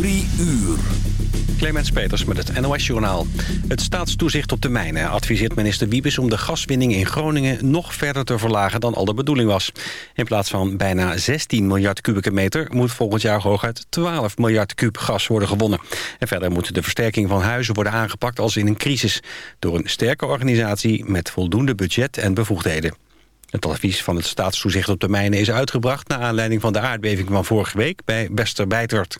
Drie uur. Clemens Peters met het NOS-journaal. Het staatstoezicht op de mijnen adviseert minister Wiebes... om de gaswinning in Groningen nog verder te verlagen dan al de bedoeling was. In plaats van bijna 16 miljard kubieke meter... moet volgend jaar hooguit 12 miljard kub gas worden gewonnen. En verder moet de versterking van huizen worden aangepakt als in een crisis... door een sterke organisatie met voldoende budget en bevoegdheden. Het advies van het staatstoezicht op de mijnen is uitgebracht... naar aanleiding van de aardbeving van vorige week bij Westerbeitert.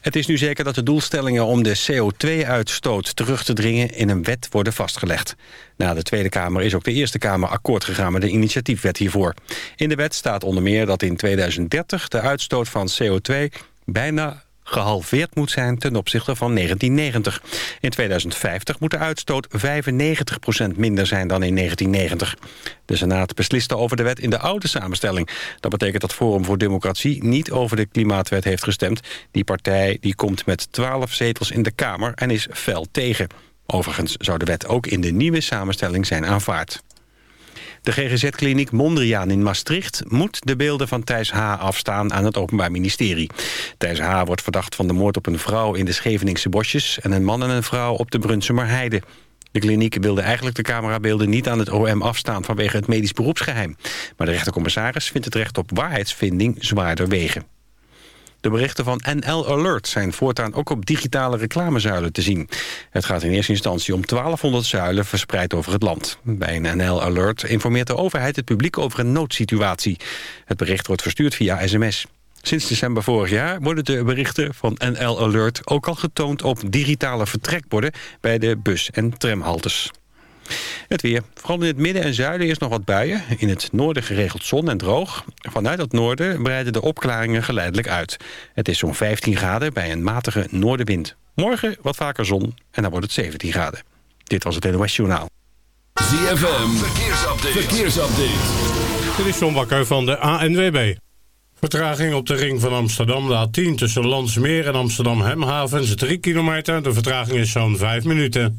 Het is nu zeker dat de doelstellingen om de CO2-uitstoot terug te dringen in een wet worden vastgelegd. Na de Tweede Kamer is ook de Eerste Kamer akkoord gegaan met de initiatiefwet hiervoor. In de wet staat onder meer dat in 2030 de uitstoot van CO2 bijna gehalveerd moet zijn ten opzichte van 1990. In 2050 moet de uitstoot 95% minder zijn dan in 1990. De Senaat besliste over de wet in de oude samenstelling. Dat betekent dat Forum voor Democratie niet over de klimaatwet heeft gestemd. Die partij die komt met 12 zetels in de Kamer en is fel tegen. Overigens zou de wet ook in de nieuwe samenstelling zijn aanvaard. De GGZ-kliniek Mondriaan in Maastricht moet de beelden van Thijs H. afstaan aan het Openbaar Ministerie. Thijs H. wordt verdacht van de moord op een vrouw in de Scheveningse bosjes... en een man en een vrouw op de Brunsumer Heide. De kliniek wilde eigenlijk de camerabeelden niet aan het OM afstaan vanwege het medisch beroepsgeheim. Maar de rechtercommissaris vindt het recht op waarheidsvinding zwaarder wegen. De berichten van NL Alert zijn voortaan ook op digitale reclamezuilen te zien. Het gaat in eerste instantie om 1200 zuilen verspreid over het land. Bij een NL Alert informeert de overheid het publiek over een noodsituatie. Het bericht wordt verstuurd via sms. Sinds december vorig jaar worden de berichten van NL Alert ook al getoond op digitale vertrekborden bij de bus- en tramhaltes. Het weer. Vooral in het midden en zuiden is nog wat buien. In het noorden geregeld zon en droog. Vanuit het noorden breiden de opklaringen geleidelijk uit. Het is zo'n 15 graden bij een matige noordenwind. Morgen wat vaker zon en dan wordt het 17 graden. Dit was het NOS Journaal. ZFM. Verkeersupdate. Verkeersupdate. Dit is John Bakker van de ANWB. Vertraging op de ring van Amsterdam, de A10 tussen Landsmeer en Amsterdam Hemhavens, 3 kilometer. De vertraging is zo'n 5 minuten.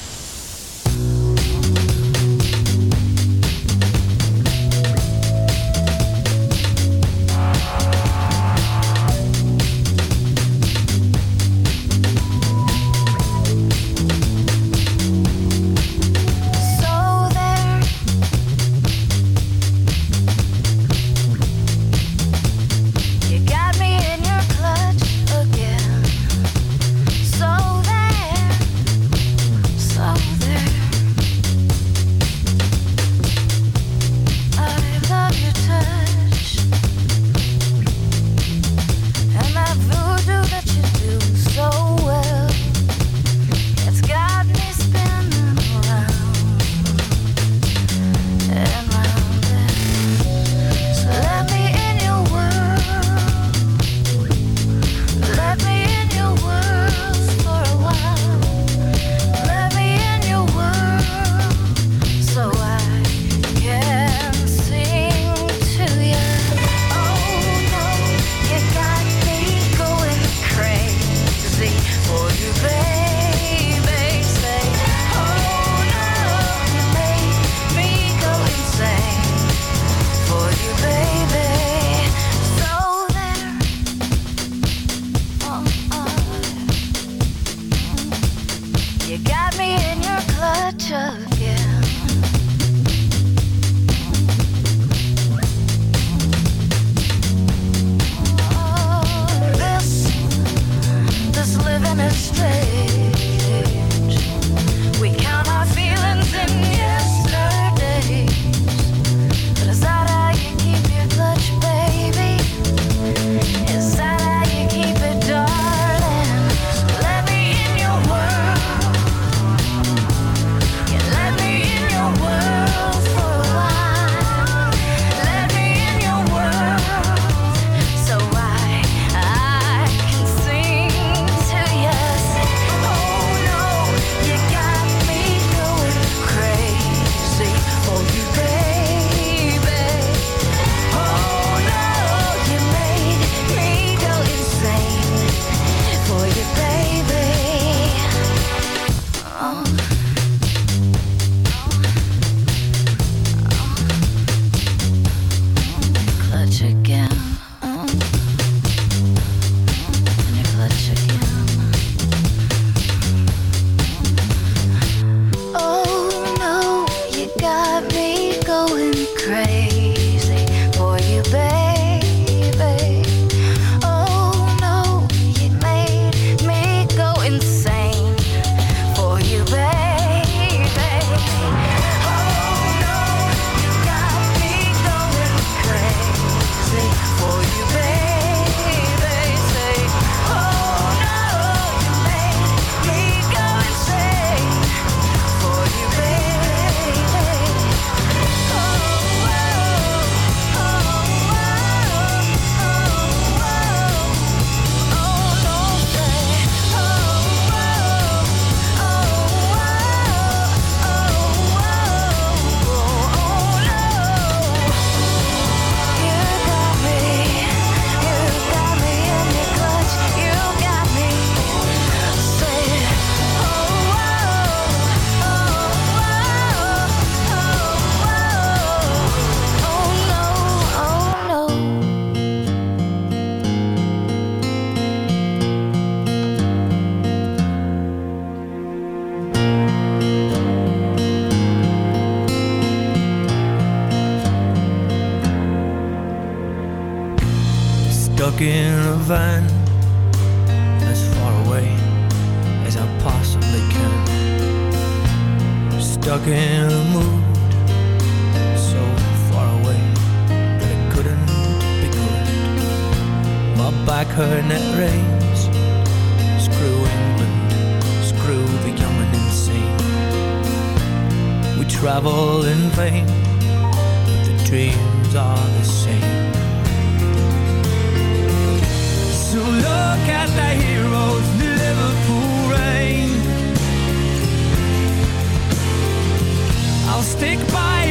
stick by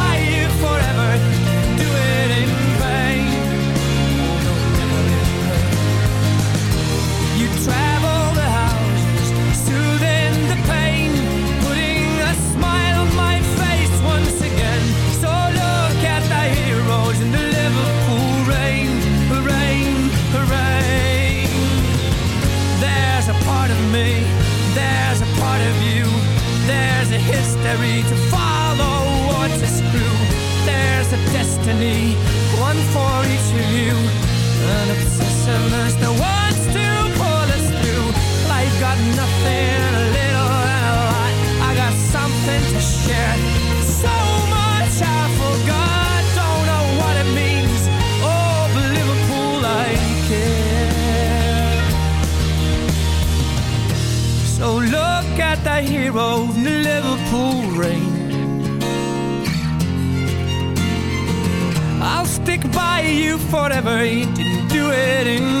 destiny, one for each of you. An obsession is the one. never, he didn't do it in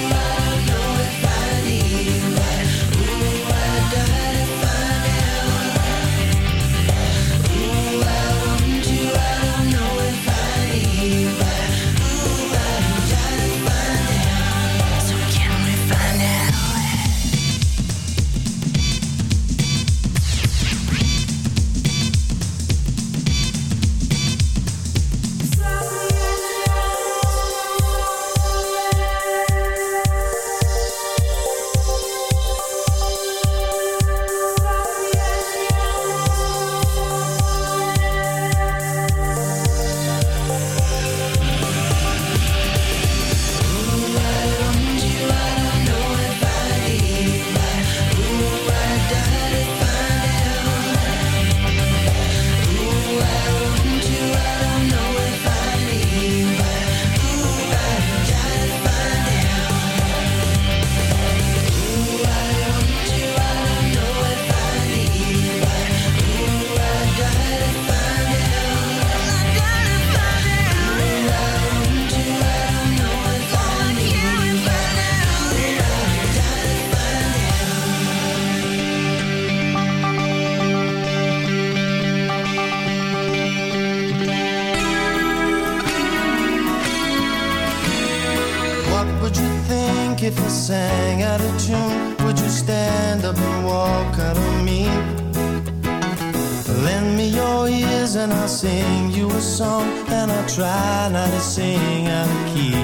and I'll sing you a song And I'll try not to sing out of key.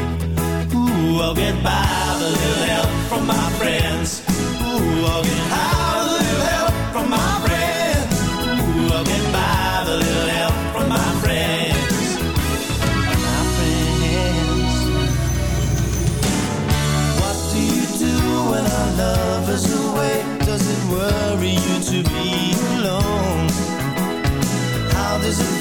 Ooh, I'll get by with a little help from my friends. Ooh, I'll get high with a little help from my friends. Ooh, I'll get by with a little help from my friends. My friends. What do you do when our love is away? Does it worry you to be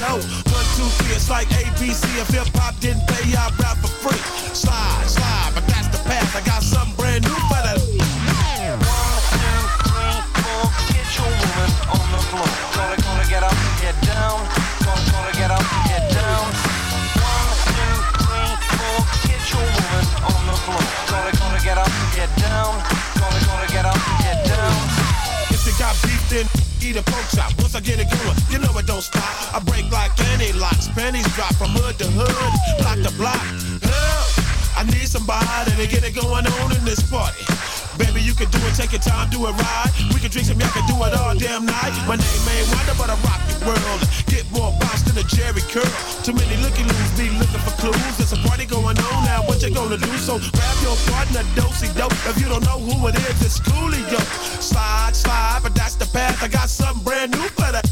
know. One, two, three, it's like ABC. If hip hop didn't pay, I rap for free. Slide, slide, but that's the past. I got something brand new for get your woman on the. Gonna, gonna get up, get down. Gonna, gonna get up, get down. One, two, three, four. Get your woman on the floor. Gonna, gonna get up, get down. Gonna, gonna get up, get down. If you got eat a pork chop. Once I get it going, you know it don't stop. I break. Pennies drop from hood to hood, block to block. Help! I need somebody to get it going on in this party. Baby, you can do it, take your time, do it right. We can drink some, y'all can do it all damn night. My name ain't Wonder, but I rock the world. Get more bounce than a Jheri curl. Too many looky loos be looking for clues. There's a party going on now, what you gonna do? So grab your partner, dosey dope. If you don't know who it is, it's Coolio. Slide, slide, but that's the path. I got something brand new for that.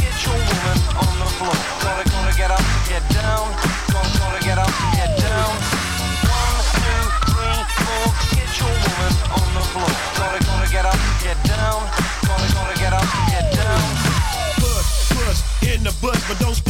Get your woman on the floor. Gonna, gonna get up, get down. Gonna, gonna get up, get down. One, two, three, four. Get your woman on the floor. Gonna, gonna get up, get down. Gonna, gonna get up, get down. In the bush, but don't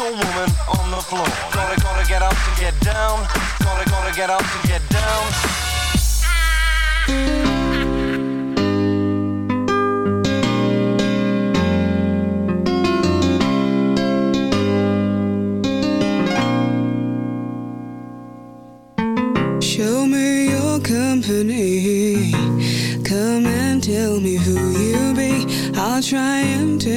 Woman on the floor. Gonna, gonna get up get down. Gonna, gonna get up get down. Show me your company. Come and tell me who you be. I'll try